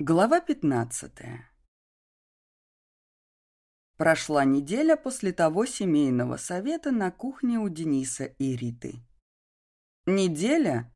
Глава 15 Прошла неделя после того семейного совета на кухне у Дениса и Риты. Неделя,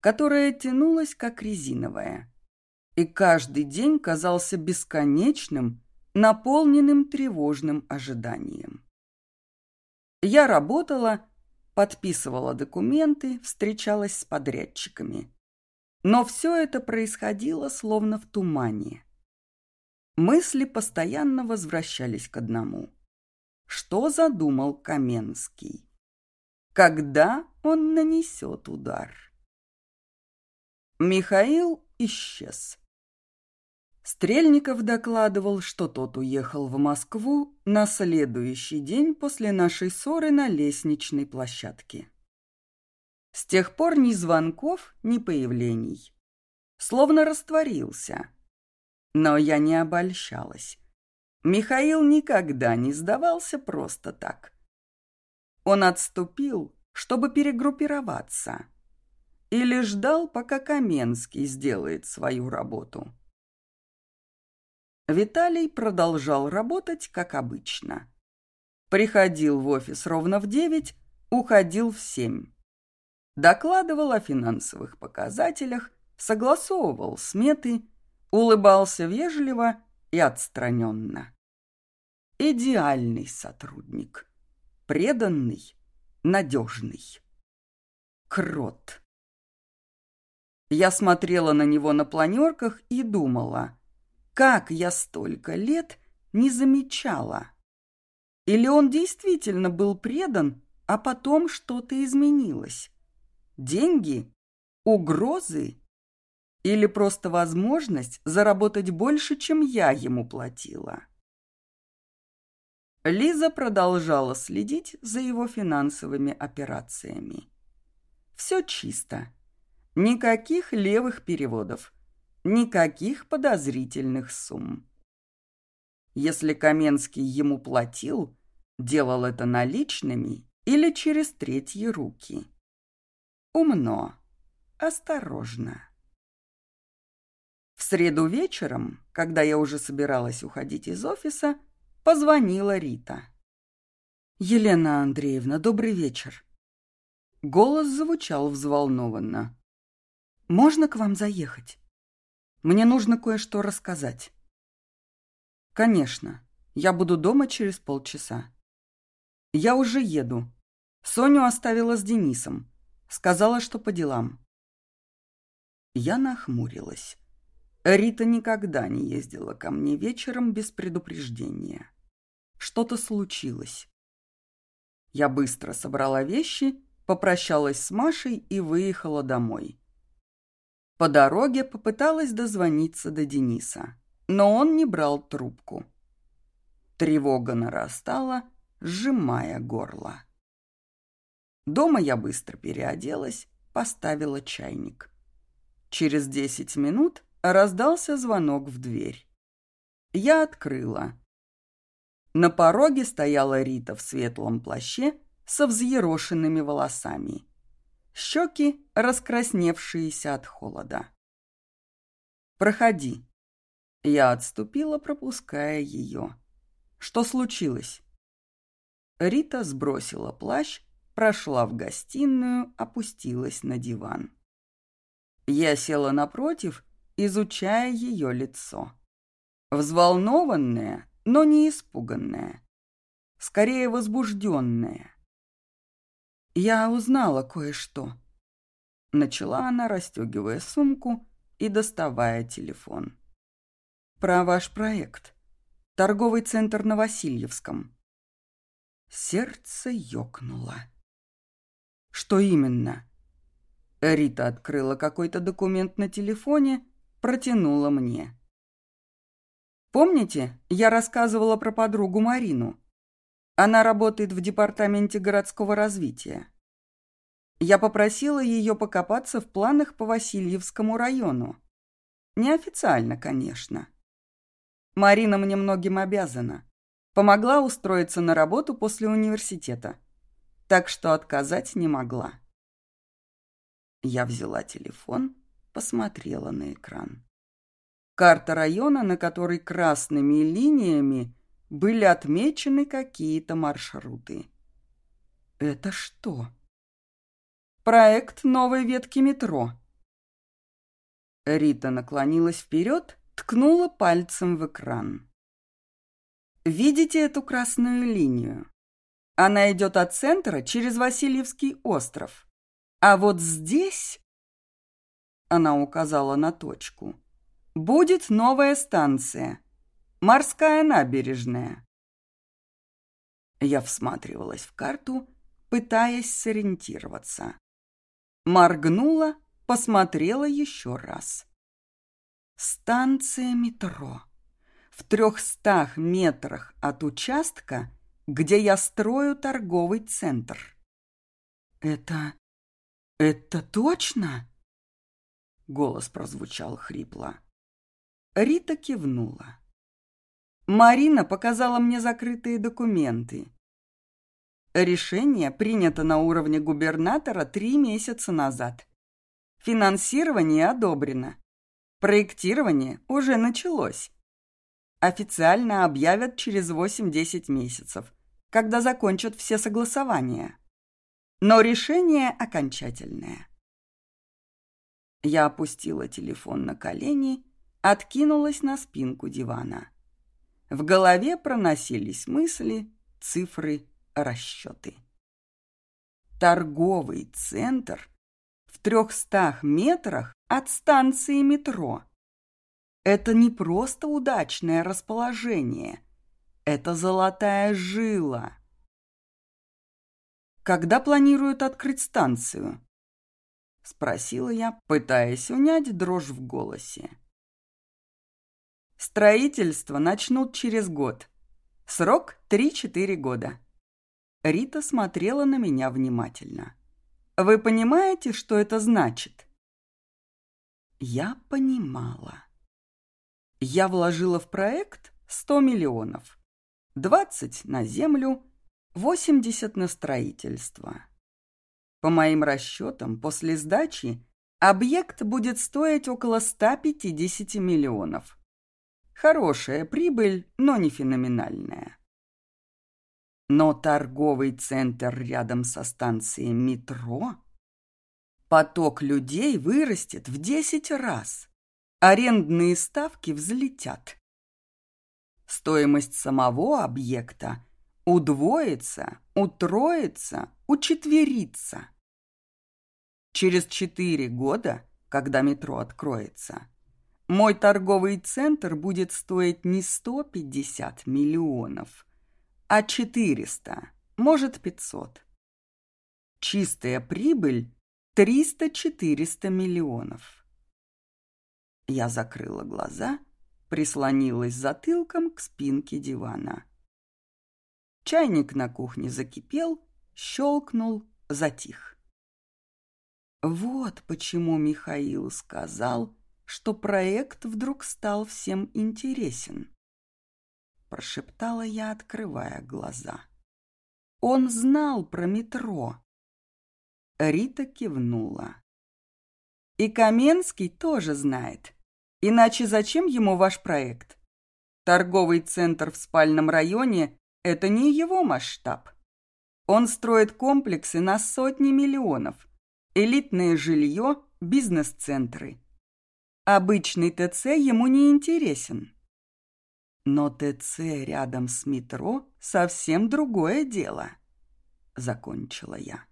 которая тянулась как резиновая, и каждый день казался бесконечным, наполненным тревожным ожиданием. Я работала, подписывала документы, встречалась с подрядчиками. Но все это происходило словно в тумане. Мысли постоянно возвращались к одному. Что задумал Каменский? Когда он нанесет удар? Михаил исчез. Стрельников докладывал, что тот уехал в Москву на следующий день после нашей ссоры на лестничной площадке. С тех пор ни звонков, ни появлений. Словно растворился. Но я не обольщалась. Михаил никогда не сдавался просто так. Он отступил, чтобы перегруппироваться. Или ждал, пока Каменский сделает свою работу. Виталий продолжал работать, как обычно. Приходил в офис ровно в девять, уходил в семь докладывал о финансовых показателях, согласовывал сметы, улыбался вежливо и отстраненно. Идеальный сотрудник, преданный, надежный. Крот. Я смотрела на него на планерках и думала, как я столько лет не замечала. Или он действительно был предан, а потом что-то изменилось. Деньги? Угрозы? Или просто возможность заработать больше, чем я ему платила? Лиза продолжала следить за его финансовыми операциями. Все чисто. Никаких левых переводов. Никаких подозрительных сумм. Если Каменский ему платил, делал это наличными или через третьи руки. Умно, осторожно. В среду вечером, когда я уже собиралась уходить из офиса, позвонила Рита. «Елена Андреевна, добрый вечер». Голос звучал взволнованно. «Можно к вам заехать? Мне нужно кое-что рассказать». «Конечно. Я буду дома через полчаса». «Я уже еду. Соню оставила с Денисом. Сказала, что по делам. Я нахмурилась. Рита никогда не ездила ко мне вечером без предупреждения. Что-то случилось. Я быстро собрала вещи, попрощалась с Машей и выехала домой. По дороге попыталась дозвониться до Дениса, но он не брал трубку. Тревога нарастала, сжимая горло. Дома я быстро переоделась, поставила чайник. Через десять минут раздался звонок в дверь. Я открыла. На пороге стояла Рита в светлом плаще со взъерошенными волосами. Щеки раскрасневшиеся от холода. «Проходи». Я отступила, пропуская ее. «Что случилось?» Рита сбросила плащ прошла в гостиную, опустилась на диван. Я села напротив, изучая ее лицо. Взволнованная, но не испуганная. Скорее возбужденная. Я узнала кое-что. Начала она, расстегивая сумку и доставая телефон. Про ваш проект. Торговый центр на Васильевском. Сердце ёкнуло. Что именно? Рита открыла какой-то документ на телефоне, протянула мне. Помните, я рассказывала про подругу Марину? Она работает в департаменте городского развития. Я попросила ее покопаться в планах по Васильевскому району. Неофициально, конечно. Марина мне многим обязана. Помогла устроиться на работу после университета так что отказать не могла. Я взяла телефон, посмотрела на экран. Карта района, на которой красными линиями были отмечены какие-то маршруты. Это что? Проект новой ветки метро. Рита наклонилась вперед, ткнула пальцем в экран. Видите эту красную линию? Она идет от центра через Васильевский остров. А вот здесь, она указала на точку, будет новая станция. Морская набережная. Я всматривалась в карту, пытаясь сориентироваться. Моргнула, посмотрела еще раз. Станция метро. В трехстах метрах от участка, где я строю торговый центр. Это... это точно? Голос прозвучал хрипло. Рита кивнула. Марина показала мне закрытые документы. Решение принято на уровне губернатора три месяца назад. Финансирование одобрено. Проектирование уже началось. Официально объявят через 8-10 месяцев, когда закончат все согласования. Но решение окончательное. Я опустила телефон на колени, откинулась на спинку дивана. В голове проносились мысли, цифры, расчеты. Торговый центр в трехстах метрах от станции метро. Это не просто удачное расположение, это золотая жила. Когда планируют открыть станцию? Спросила я, пытаясь унять дрожь в голосе. Строительство начнут через год. Срок 3-4 года. Рита смотрела на меня внимательно. «Вы понимаете, что это значит?» Я понимала. Я вложила в проект 100 миллионов. 20 на землю, 80 на строительство. По моим расчетам, после сдачи объект будет стоить около 150 миллионов. Хорошая прибыль, но не феноменальная. Но торговый центр рядом со станцией метро? Поток людей вырастет в десять раз. Арендные ставки взлетят. Стоимость самого объекта удвоится, утроится, учетверится. Через четыре года, когда метро откроется, мой торговый центр будет стоить не 150 миллионов, а 400, может 500. Чистая прибыль 300-400 миллионов. Я закрыла глаза, прислонилась затылком к спинке дивана. Чайник на кухне закипел, щелкнул, затих. Вот почему Михаил сказал, что проект вдруг стал всем интересен прошептала я, открывая глаза. Он знал про метро. Рита кивнула. И Каменский тоже знает. Иначе зачем ему ваш проект? Торговый центр в спальном районе – это не его масштаб. Он строит комплексы на сотни миллионов. Элитное жилье, бизнес-центры. Обычный ТЦ ему не интересен. Но ТЦ рядом с метро совсем другое дело, закончила я.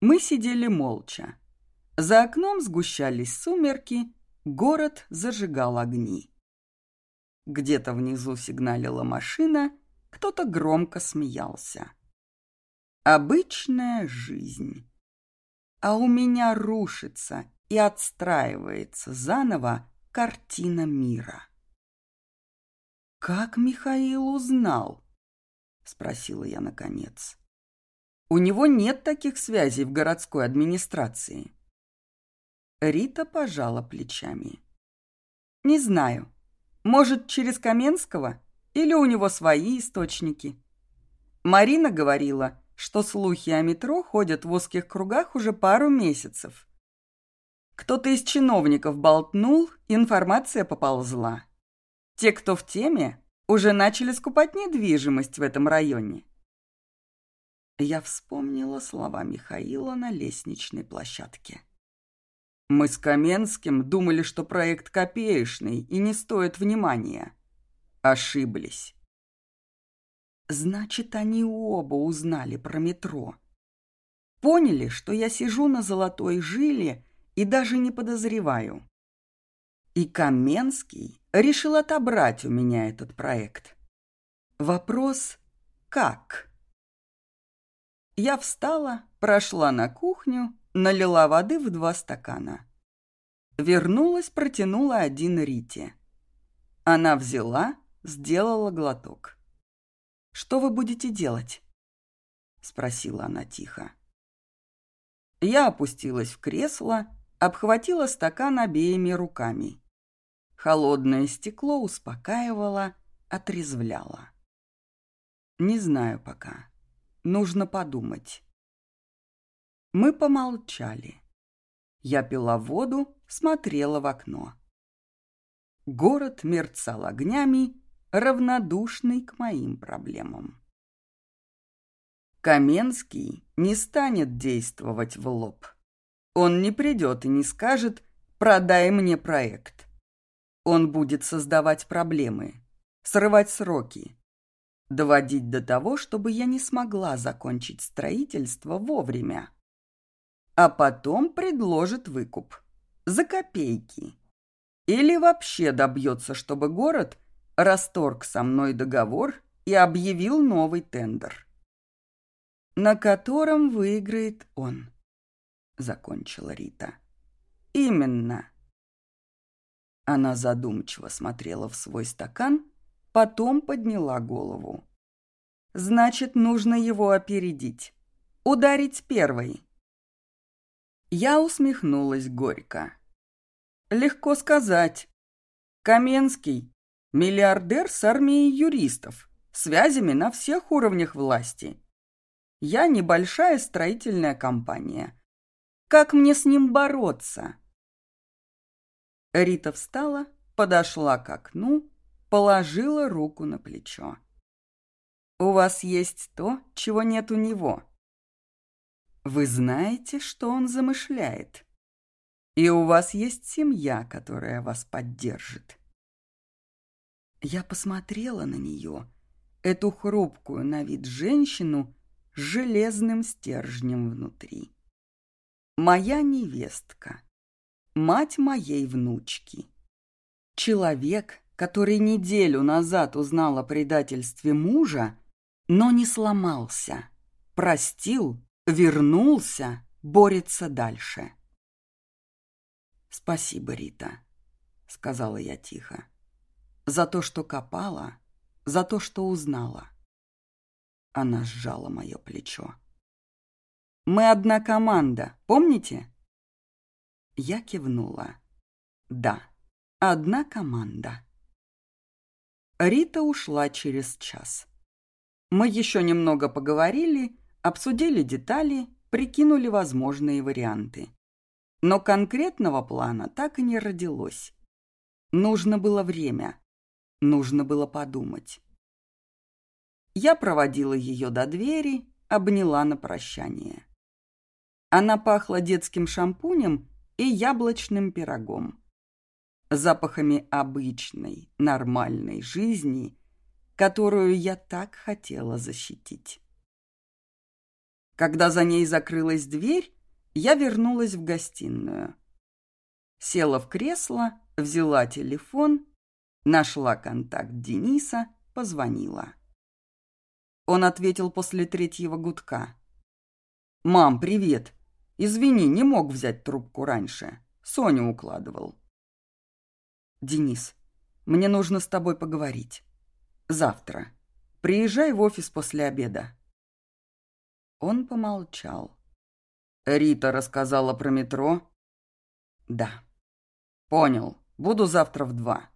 Мы сидели молча. За окном сгущались сумерки, город зажигал огни. Где-то внизу сигналила машина, кто-то громко смеялся. Обычная жизнь. А у меня рушится и отстраивается заново картина мира. «Как Михаил узнал?» — спросила я наконец. «У него нет таких связей в городской администрации». Рита пожала плечами. «Не знаю. Может, через Каменского? Или у него свои источники?» Марина говорила, что слухи о метро ходят в узких кругах уже пару месяцев. Кто-то из чиновников болтнул, информация поползла. Те, кто в теме, уже начали скупать недвижимость в этом районе. Я вспомнила слова Михаила на лестничной площадке. Мы с Каменским думали, что проект копеечный и не стоит внимания. Ошиблись. Значит, они оба узнали про метро. Поняли, что я сижу на золотой жиле и даже не подозреваю. И Каменский решил отобрать у меня этот проект. Вопрос «как?». Я встала, прошла на кухню, налила воды в два стакана. Вернулась, протянула один Рите. Она взяла, сделала глоток. «Что вы будете делать?» — спросила она тихо. Я опустилась в кресло, обхватила стакан обеими руками. Холодное стекло успокаивало, отрезвляло. Не знаю пока. Нужно подумать. Мы помолчали. Я пила воду, смотрела в окно. Город мерцал огнями, равнодушный к моим проблемам. Каменский не станет действовать в лоб. Он не придет и не скажет «продай мне проект». Он будет создавать проблемы, срывать сроки, доводить до того, чтобы я не смогла закончить строительство вовремя. А потом предложит выкуп. За копейки. Или вообще добьется, чтобы город расторг со мной договор и объявил новый тендер на котором выиграет он», — закончила Рита. «Именно». Она задумчиво смотрела в свой стакан, потом подняла голову. «Значит, нужно его опередить. Ударить первой». Я усмехнулась горько. «Легко сказать. Каменский — миллиардер с армией юристов, связями на всех уровнях власти. Я небольшая строительная компания. Как мне с ним бороться? Рита встала, подошла к окну, положила руку на плечо. У вас есть то, чего нет у него. Вы знаете, что он замышляет. И у вас есть семья, которая вас поддержит. Я посмотрела на нее, эту хрупкую на вид женщину, с железным стержнем внутри. Моя невестка, мать моей внучки. Человек, который неделю назад узнал о предательстве мужа, но не сломался, простил, вернулся, борется дальше. «Спасибо, Рита», — сказала я тихо, — «за то, что копала, за то, что узнала». Она сжала мое плечо. «Мы одна команда, помните?» Я кивнула. «Да, одна команда». Рита ушла через час. Мы еще немного поговорили, обсудили детали, прикинули возможные варианты. Но конкретного плана так и не родилось. Нужно было время, нужно было подумать. Я проводила ее до двери, обняла на прощание. Она пахла детским шампунем и яблочным пирогом. Запахами обычной, нормальной жизни, которую я так хотела защитить. Когда за ней закрылась дверь, я вернулась в гостиную. Села в кресло, взяла телефон, нашла контакт Дениса, позвонила. Он ответил после третьего гудка. «Мам, привет. Извини, не мог взять трубку раньше. Соню укладывал». «Денис, мне нужно с тобой поговорить. Завтра. Приезжай в офис после обеда». Он помолчал. «Рита рассказала про метро?» «Да». «Понял. Буду завтра в два».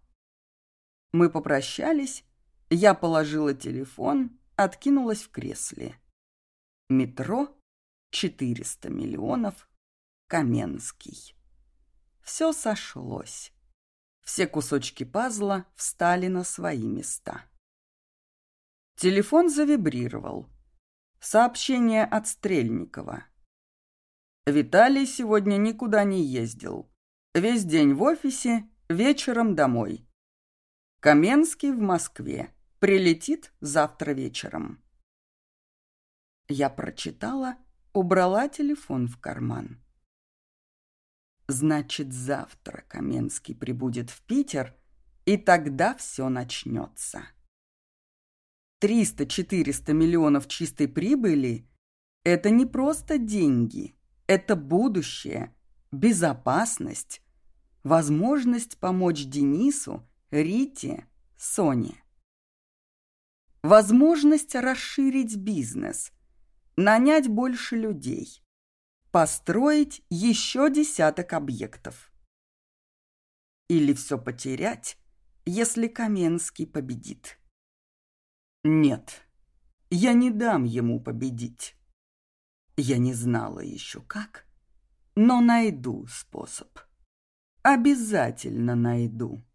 Мы попрощались, я положила телефон, откинулась в кресле. Метро, 400 миллионов, Каменский. все сошлось. Все кусочки пазла встали на свои места. Телефон завибрировал. Сообщение от Стрельникова. Виталий сегодня никуда не ездил. Весь день в офисе, вечером домой. Каменский в Москве. Прилетит завтра вечером. Я прочитала, убрала телефон в карман. Значит, завтра Каменский прибудет в Питер, и тогда все начнется. 300-400 миллионов чистой прибыли – это не просто деньги, это будущее, безопасность, возможность помочь Денису, Рите, Соне. Возможность расширить бизнес, нанять больше людей, построить еще десяток объектов. Или все потерять, если Каменский победит. Нет, я не дам ему победить. Я не знала еще как, но найду способ. Обязательно найду.